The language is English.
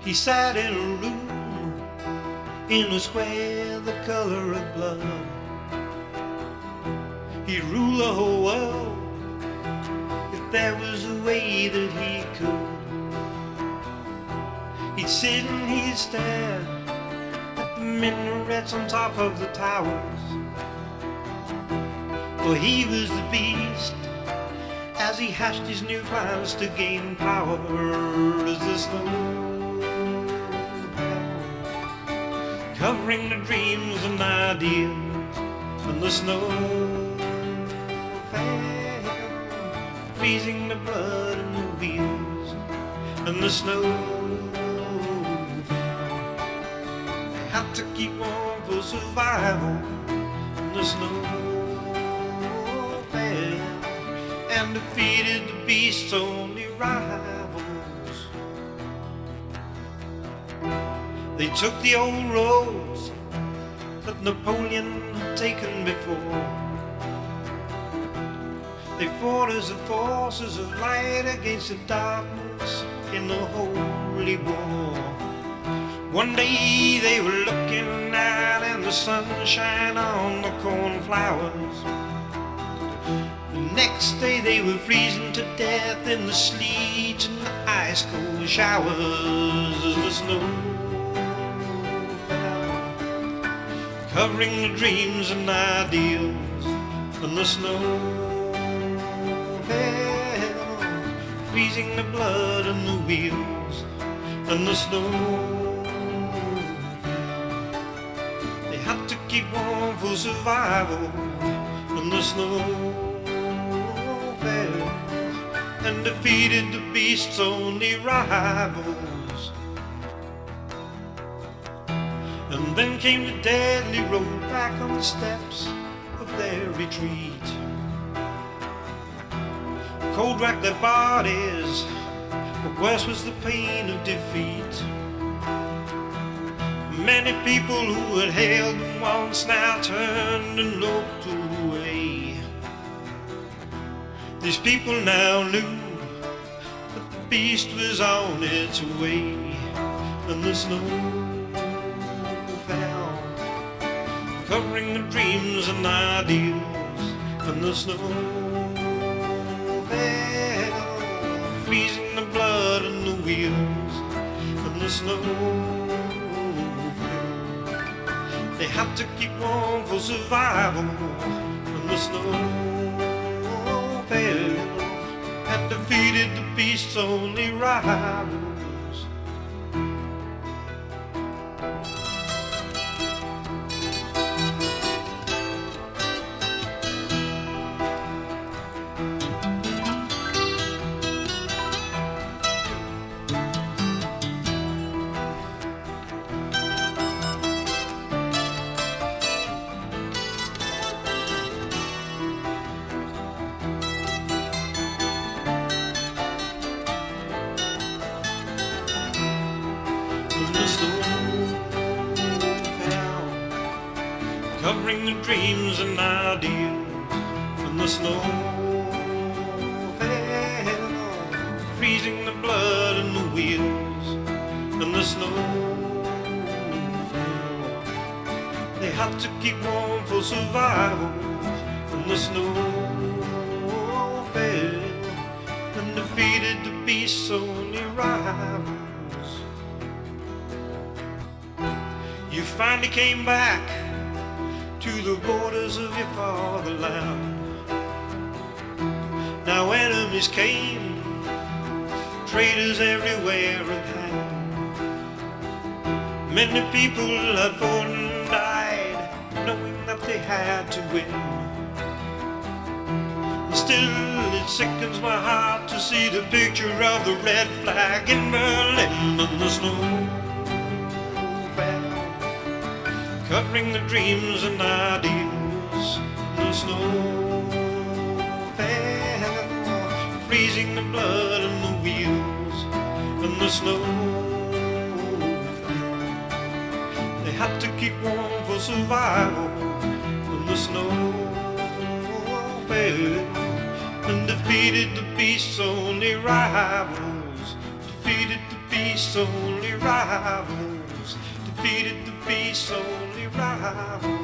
He sat in a room in a square the color of blood. He'd rule the whole world if there was a way that he could. He'd sit and he'd stare at the minarets on top of the towers. For he was the beast as he hatched his new plans to gain power as the snow fell, covering the dreams and ideals, and the snow fell, freezing the blood in the wheels, and the snow fell. They had to keep on for survival, and the snow defeated the beast's only rivals. They took the old roads that Napoleon had taken before. They fought as the forces of light against the darkness in the Holy War. One day they were looking out and the sunshine on the cornflowers. The next day they were freezing to death in the sleet and the ice cold showers as the snow fell, covering the dreams and ideals, and the snow fell, freezing the blood and the wheels, and the snow. They had to keep on for survival, and the snow fell and defeated the beast's only rivals. And then came the deadly road back on the steps of their retreat. Cold racked their bodies, but worse was the pain of defeat. Many people who had hailed them once now turned and looked away. These people now knew that the beast was on its way, and the snow fell, covering the dreams and ideals, and the snow fell, freezing the blood and the wheels, and the snow fell. They had to keep on for survival, and the snow beast's only rivals. Covering the dreams and ideals, and the snow fell, freezing the blood and the wheels, and the snow fell. They had to keep warm for survival, and the snow fell, and defeated the beast's only rivals. You finally came back to the borders of your fatherland. Now enemies came, traitors everywhere at hand. Many people had fought and died, knowing that they had to win. Still, it sickens my heart to see the picture of the red flag in Berlin and the snow covering the dreams and ideals. The snow fell, freezing the blood and the wheels, and the snow fell. They had to keep warm for survival, and the snow fell and defeated the beast's only rivals. Defeated the beast's only rivals. Defeated the beast's only